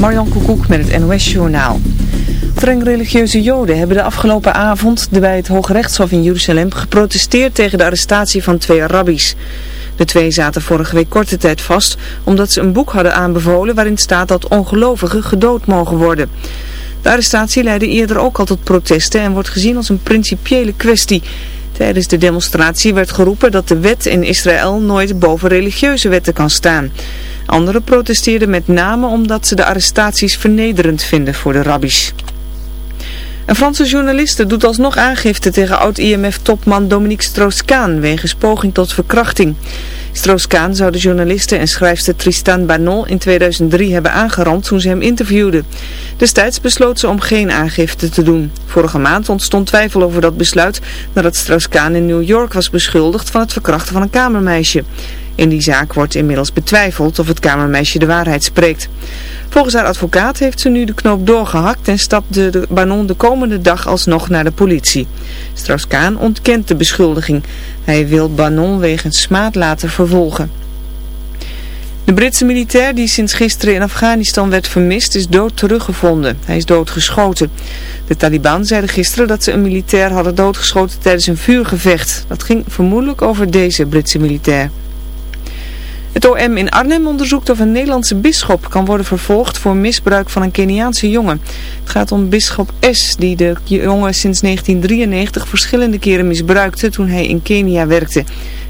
Marjan Koekoek met het NOS-journaal. Streng religieuze joden hebben de afgelopen avond bij het Hoge Rechtshof in Jeruzalem geprotesteerd tegen de arrestatie van twee rabbies. De twee zaten vorige week korte tijd vast omdat ze een boek hadden aanbevolen waarin staat dat ongelovigen gedood mogen worden. De arrestatie leidde eerder ook al tot protesten en wordt gezien als een principiële kwestie. Tijdens de demonstratie werd geroepen dat de wet in Israël nooit boven religieuze wetten kan staan. Anderen protesteerden met name omdat ze de arrestaties vernederend vinden voor de rabbies. Een Franse journaliste doet alsnog aangifte tegen oud-IMF-topman Dominique Strauss-Kaan wegens poging tot verkrachting. Strauss-Kaan zou de journaliste en schrijfster Tristan Banon in 2003 hebben aangerand toen ze hem interviewde. Destijds besloot ze om geen aangifte te doen. Vorige maand ontstond twijfel over dat besluit nadat Strauss-Kaan in New York was beschuldigd van het verkrachten van een kamermeisje. In die zaak wordt inmiddels betwijfeld of het kamermeisje de waarheid spreekt. Volgens haar advocaat heeft ze nu de knoop doorgehakt en stapt de, Banon de komende dag alsnog naar de politie. Strauss-Kaan ontkent de beschuldiging. Hij wil Banon wegens smaad laten vervolgen. De Britse militair die sinds gisteren in Afghanistan werd vermist is dood teruggevonden. Hij is doodgeschoten. De Taliban zeiden gisteren dat ze een militair hadden doodgeschoten tijdens een vuurgevecht. Dat ging vermoedelijk over deze Britse militair. Het OM in Arnhem onderzoekt of een Nederlandse bisschop kan worden vervolgd voor misbruik van een Keniaanse jongen. Het gaat om bisschop S, die de jongen sinds 1993 verschillende keren misbruikte toen hij in Kenia werkte.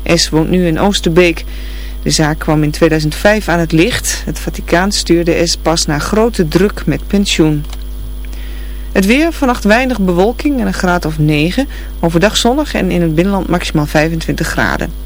S woont nu in Oosterbeek. De zaak kwam in 2005 aan het licht. Het Vaticaan stuurde S pas na grote druk met pensioen. Het weer, vannacht weinig bewolking en een graad of 9. Overdag zonnig en in het binnenland maximaal 25 graden.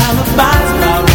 alibis. about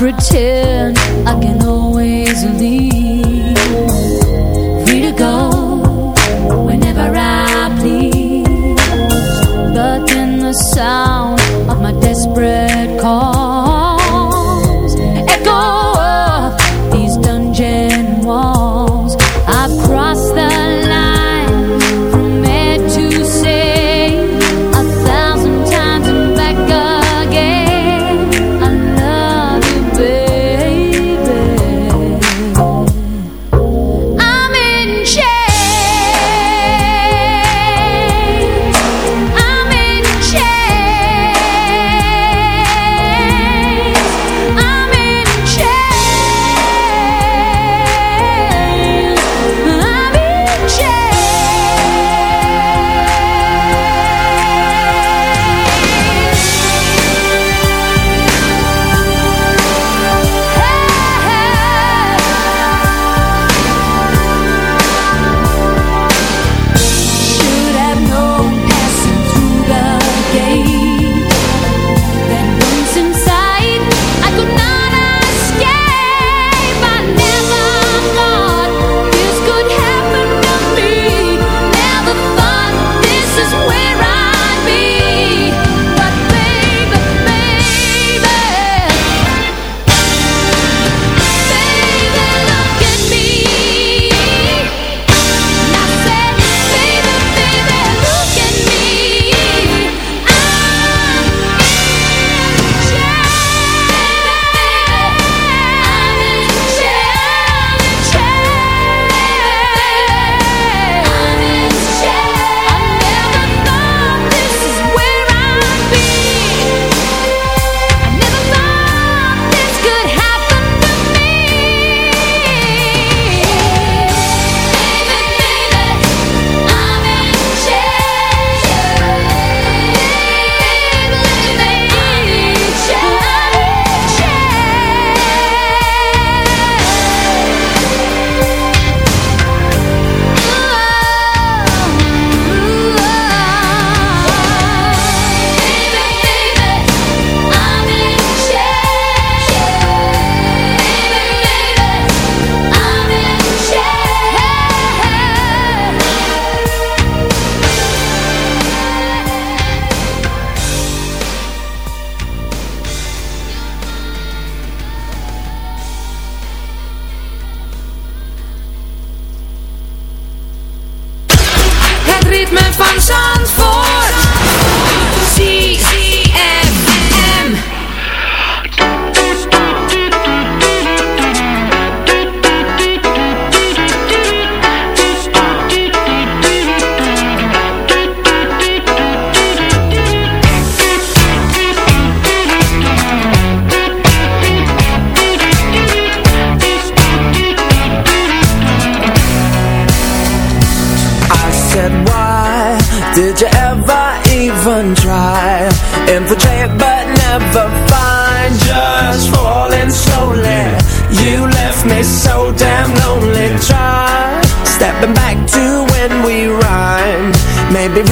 pretend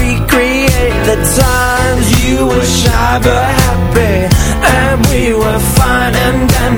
recreate the times. You were shy but happy And we were fine and then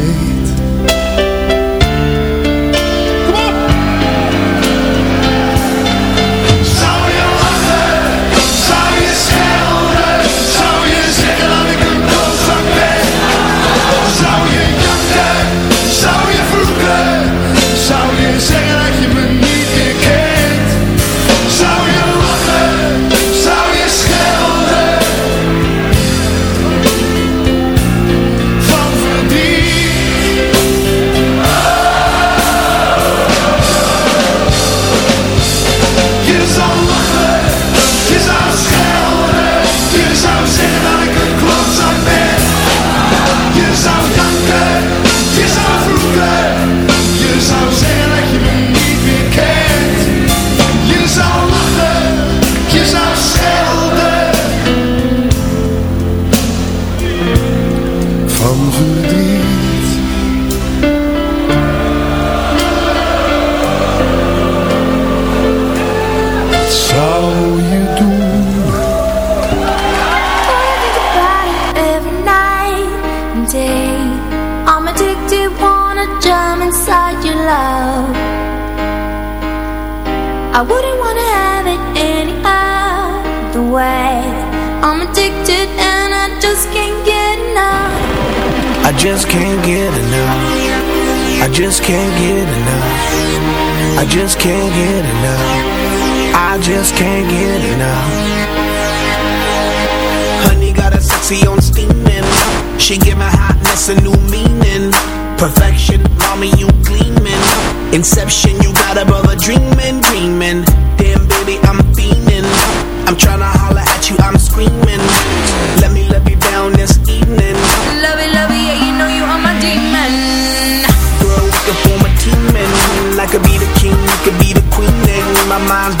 day. I'm addicted, wanna jump inside your love. I wouldn't wanna have it any other way. I'm addicted and I just can't get enough. I just can't get enough. I just can't get enough. I just can't get enough. I just can't get enough. Honey got a sexy on steaming. She give my hotness a new meaning. Perfection, mommy, you gleaming. Inception, you got a brother dreaming, dreaming. Damn, baby, I'm fiending. I'm tryna holler at you, I'm screaming. Let me let me down this evening. Love it, love it, yeah, you know you are my demon. Girl, we can form a team and I could be the king, you could be the queen. And my mind's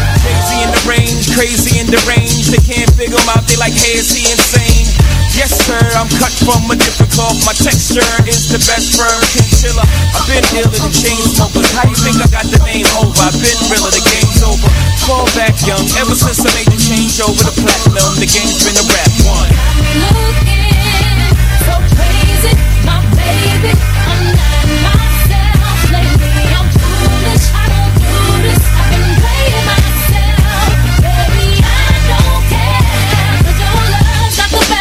Crazy in the range, crazy in the range. They can't figure him out, they like, hey, is he insane? Yes, sir, I'm cut from a different cloth. My texture is the best firm chinchilla. I've been iller than chain smokers. How you think I got the name over? I've been realer, the game's over. Fall back young, ever since I made the change over the platinum, the game's been a rap one. Looking so crazy, my baby.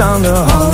长得好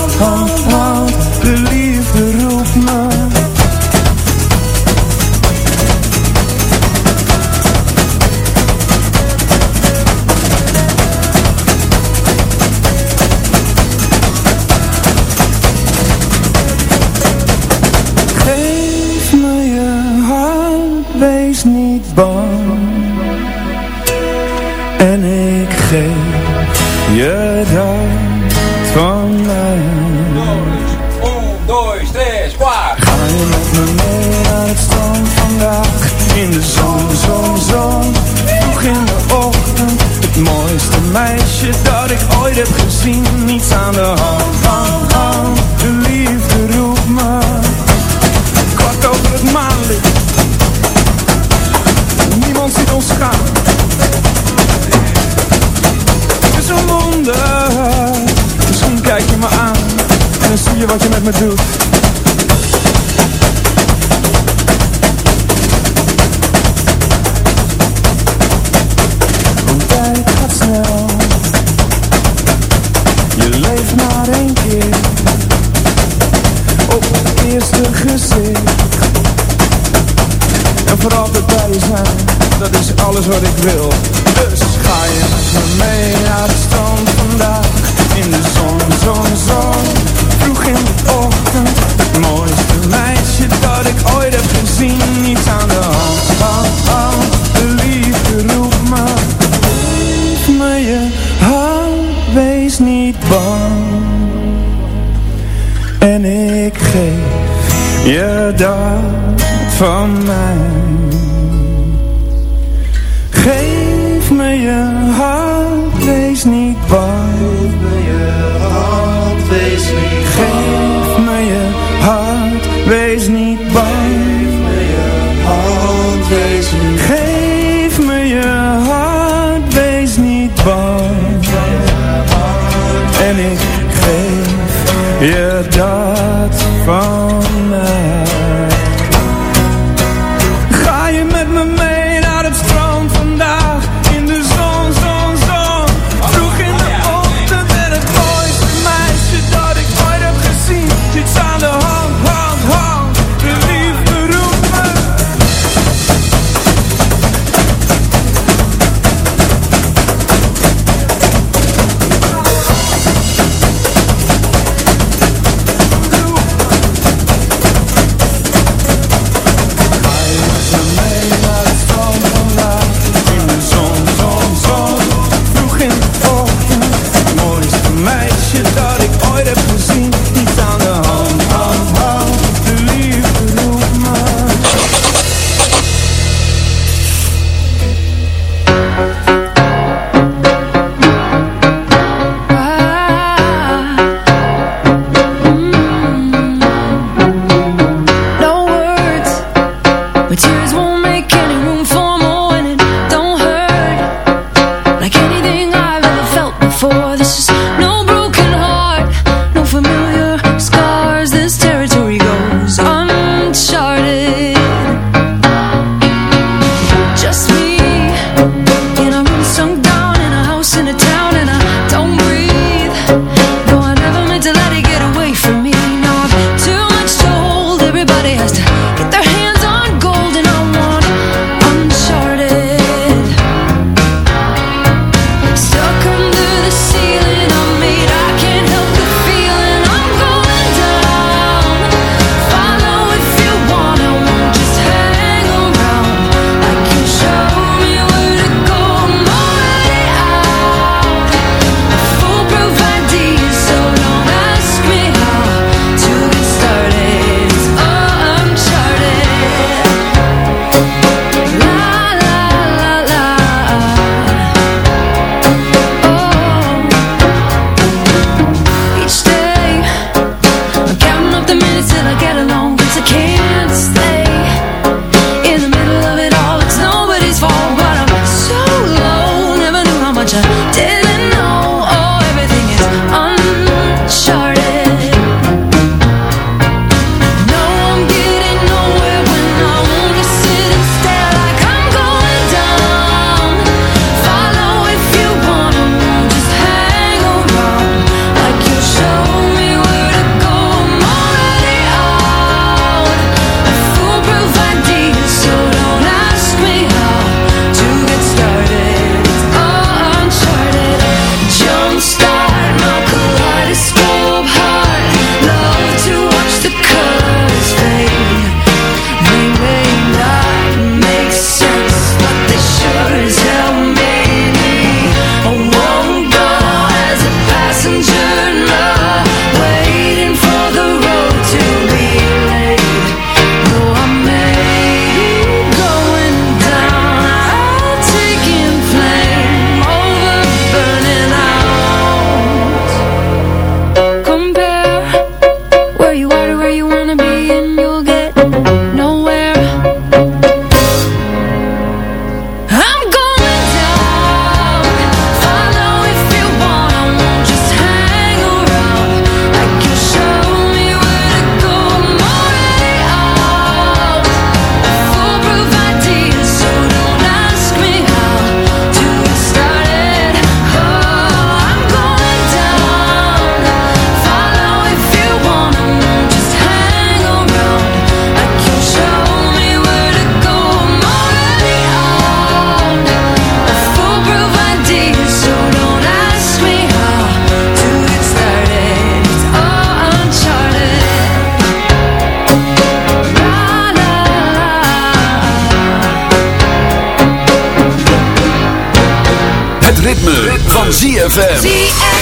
ZFM.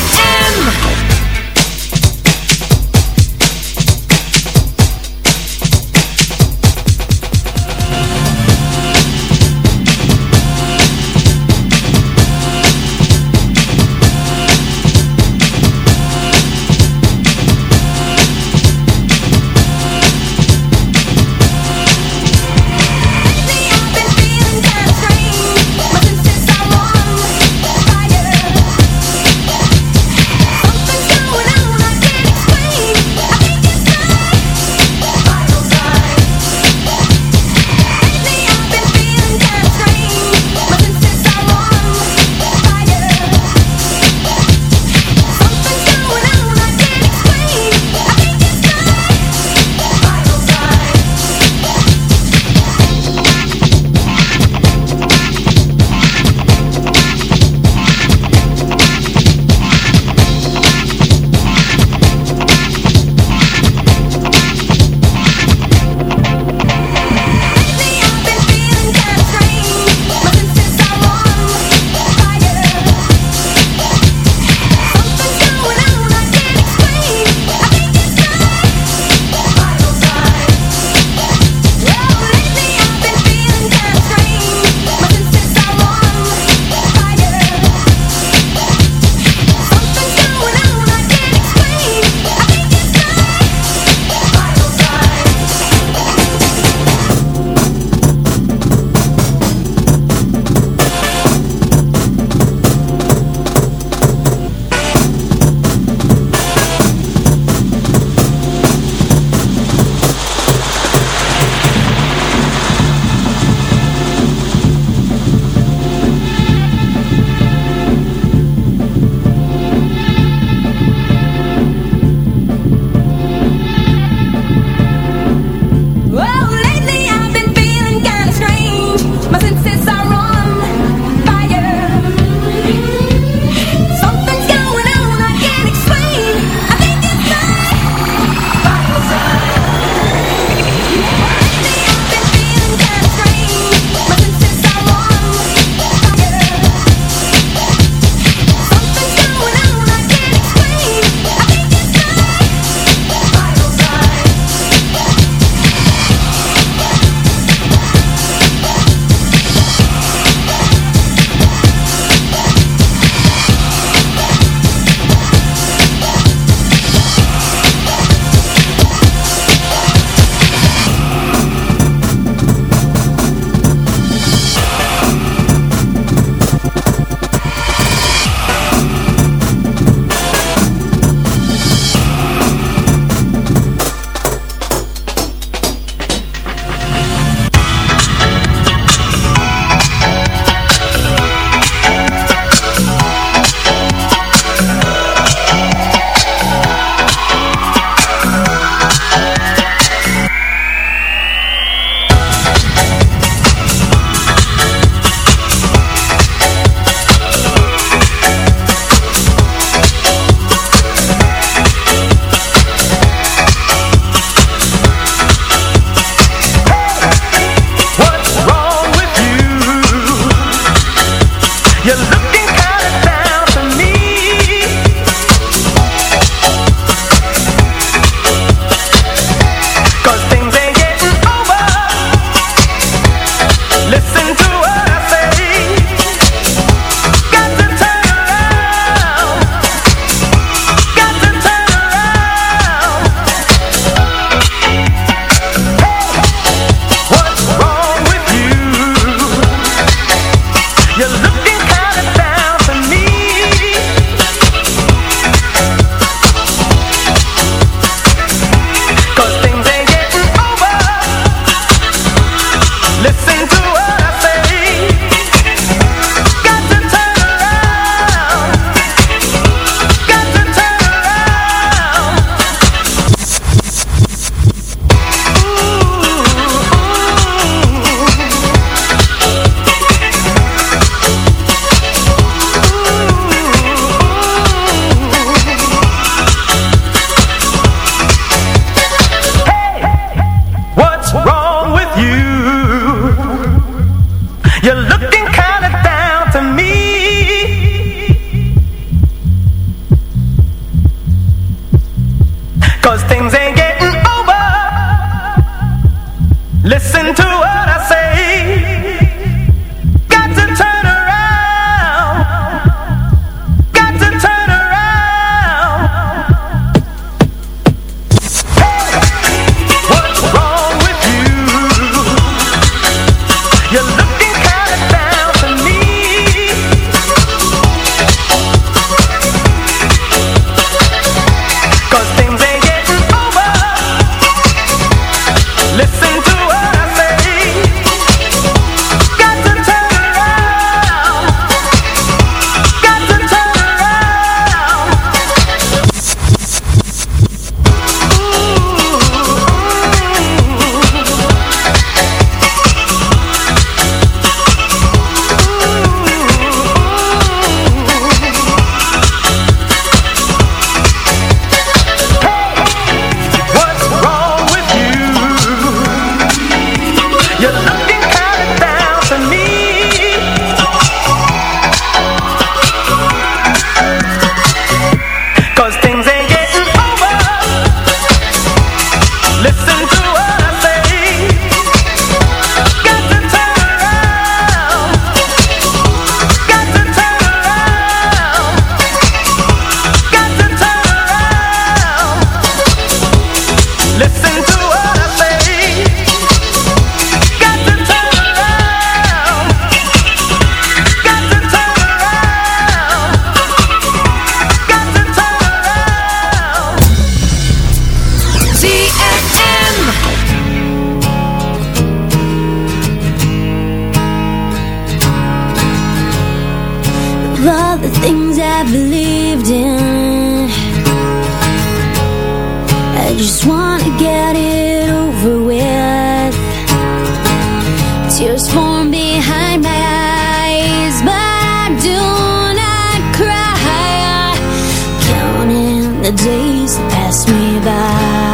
The days pass me by